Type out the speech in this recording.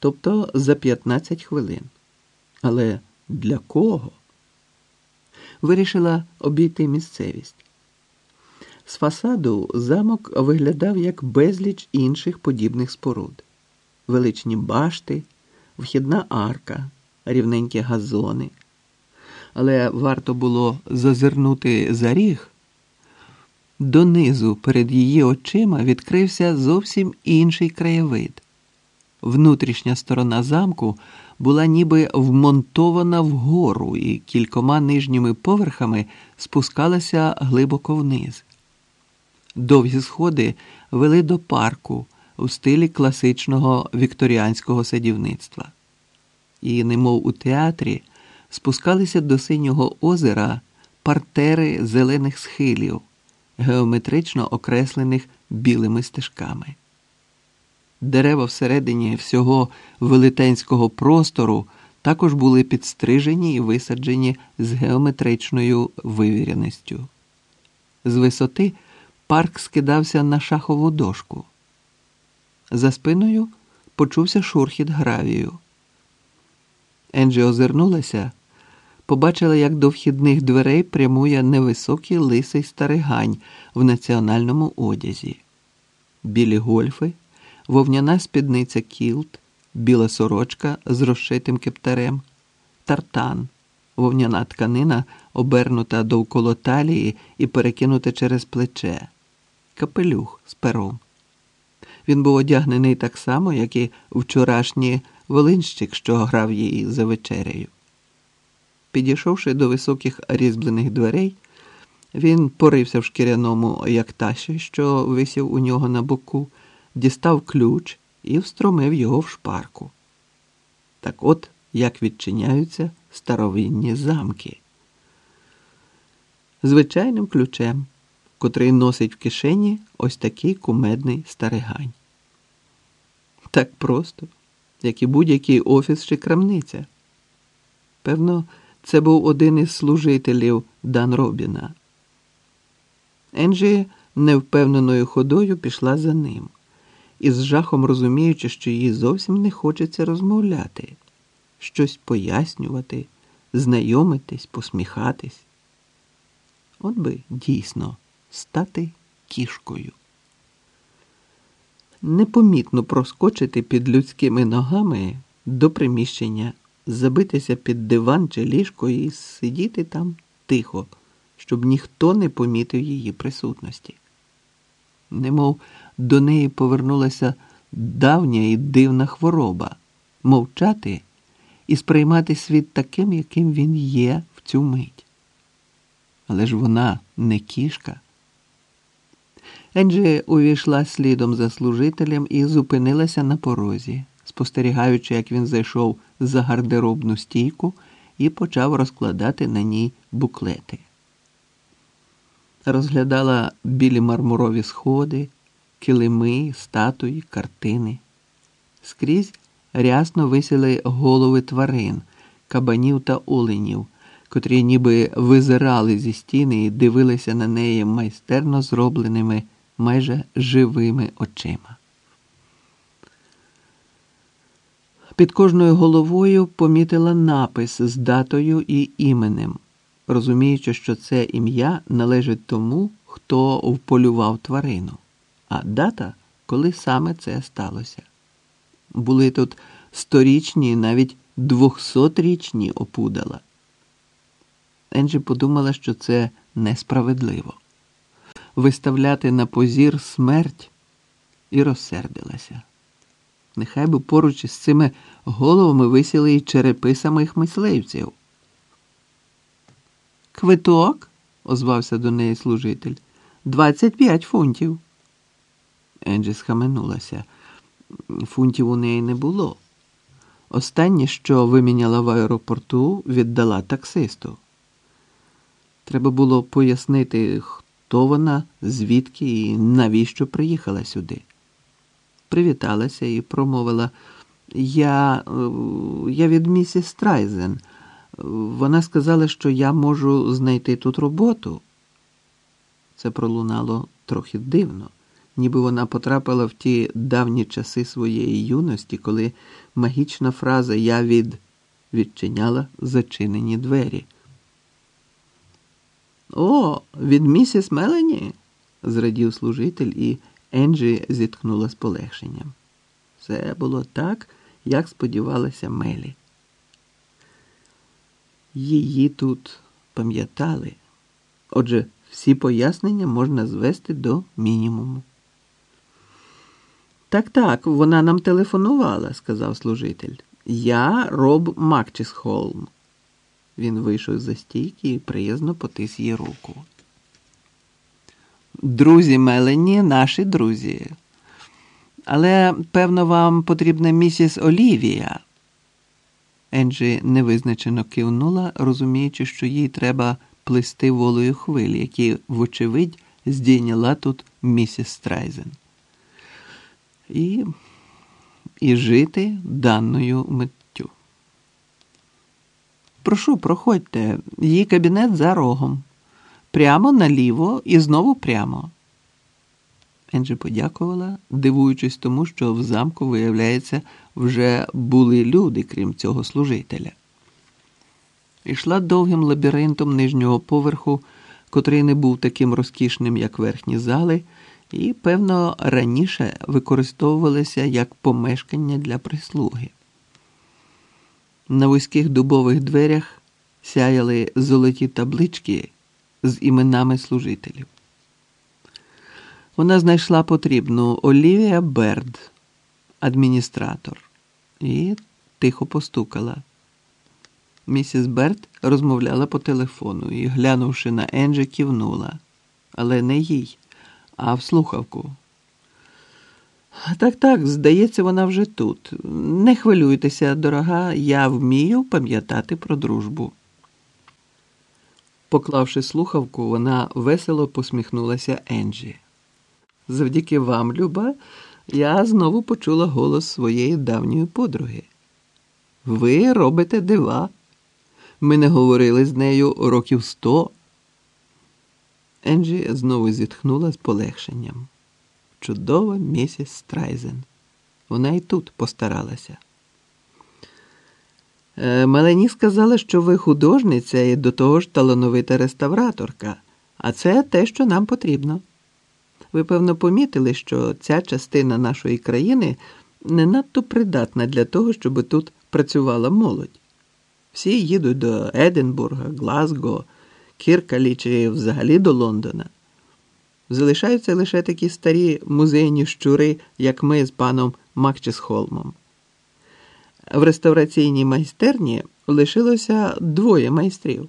тобто за 15 хвилин. Але для кого? Вирішила обійти місцевість. З фасаду замок виглядав як безліч інших подібних споруд: величні башти, вхідна арка, рівненькі газони. Але варто було зазирнути за ріг. Донизу перед її очима відкрився зовсім інший краєвид. Внутрішня сторона замку була ніби вмонтована вгору і кількома нижніми поверхами спускалася глибоко вниз. Довгі сходи вели до парку у стилі класичного вікторіанського садівництва. І, немов у театрі, спускалися до синього озера партери зелених схилів, геометрично окреслених білими стежками. Дерева всередині всього велетенського простору також були підстрижені і висаджені з геометричною вивіреністю. З висоти парк скидався на шахову дошку. За спиною почувся шурхіт гравію. Енджі озирнулася, побачила, як до вхідних дверей прямує невисокий лисий старигань в національному одязі, білі гольфи, вовняна спідниця кілт, біла сорочка з розшитим кептарем, тартан, вовняна тканина, обернута довкола талії і перекинута через плече, капелюх з пером. Він був одягнений так само, як і вчорашній волинщик, що грав її за вечерею. Підійшовши до високих різьблених дверей, він порився в шкіряному якташі, що висів у нього на боку, дістав ключ і встромив його в шпарку. Так от як відчиняються старовинні замки. Звичайним ключем, котрий носить в кишені ось такий кумедний старигань. Так просто, як і будь-який офіс чи крамниця. Певно, це був один із служителів Дан Робіна. Енджі невпевненою ходою пішла за ним, із жахом розуміючи, що їй зовсім не хочеться розмовляти, щось пояснювати, знайомитись, посміхатись. От би дійсно стати кішкою. Непомітно проскочити під людськими ногами до приміщення забитися під диван чи ліжко і сидіти там тихо, щоб ніхто не помітив її присутності. Немов до неї повернулася давня і дивна хвороба мовчати і сприймати світ таким, яким він є в цю мить. Але ж вона не кішка. Енджі увійшла слідом за служителем і зупинилася на порозі спостерігаючи, як він зайшов за гардеробну стійку і почав розкладати на ній буклети. Розглядала білі мармурові сходи, килими, статуї, картини. Скрізь рясно висіли голови тварин, кабанів та оленів, котрі ніби визирали зі стіни і дивилися на неї майстерно зробленими майже живими очима. Під кожною головою помітила напис з датою і іменем, розуміючи, що це ім'я належить тому, хто вполював тварину, а дата, коли саме це сталося. Були тут сторічні, навіть двохсотрічні опудала. Енджі подумала, що це несправедливо виставляти на позір смерть і розсердилася. Нехай би поруч із цими головами висіли й черепи самих мисливців. Квиток, озвався до неї служитель, двадцять п'ять фунтів. Енджі схаменулася. Фунтів у неї не було. Останнє, що виміняла в аеропорту, віддала таксисту. Треба було пояснити, хто вона, звідки і навіщо приїхала сюди привіталася і промовила Я е, я від місіс Страйзен. Вона сказала, що я можу знайти тут роботу. Це пролунало трохи дивно, ніби вона потрапила в ті давні часи своєї юності, коли магічна фраза Я від відчиняла зачинені двері. О, від місіс Мелені, зрадів служитель, і Енджі зіткнула з полегшенням. Все було так, як сподівалася Мелі. Її тут пам'ятали. Отже, всі пояснення можна звести до мінімуму. Так, так, вона нам телефонувала, сказав служитель. Я Роб Макчісхолм. Він вийшов за стійки і приязно потис їй руку. Друзі Мелені, наші друзі. Але, певно, вам потрібна місіс Олівія. Енджі невизначено кивнула, розуміючи, що їй треба плисти волею хвилі, які, вочевидь, здійняла тут місіс Страйзен. І, І жити даною миттю. Прошу, проходьте, її кабінет за рогом. Прямо наліво і знову прямо. Енджі подякувала, дивуючись тому, що в замку, виявляється, вже були люди, крім цього служителя. Ішла довгим лабіринтом нижнього поверху, котрий не був таким розкішним, як верхні зали, і, певно, раніше використовувалися як помешкання для прислуги. На вузьких дубових дверях сяяли золоті таблички з іменами служителів. Вона знайшла потрібну Олівія Берд, адміністратор, і тихо постукала. Місіс Берд розмовляла по телефону і, глянувши на Енджі, кивнула, але не їй, а в слухавку. Так, так, здається, вона вже тут. Не хвилюйтеся, дорога, я вмію пам'ятати про дружбу. Поклавши слухавку, вона весело посміхнулася Енджі. Завдяки вам, Люба, я знову почула голос своєї давньої подруги. Ви робите дива. Ми не говорили з нею років сто. Енджі знову зітхнула з полегшенням. Чудова місіс Страйзен. Вона і тут постаралася. Е, Мелені сказала, що ви художниця і до того ж талановита реставраторка, а це те, що нам потрібно. Ви, певно, помітили, що ця частина нашої країни не надто придатна для того, щоб тут працювала молодь. Всі їдуть до Единбурга, Глазго, Кіркалі лічає взагалі до Лондона. Залишаються лише такі старі музейні щури, як ми з паном Макчесхолмом. В реставраційній майстерні лишилося двоє майстрів.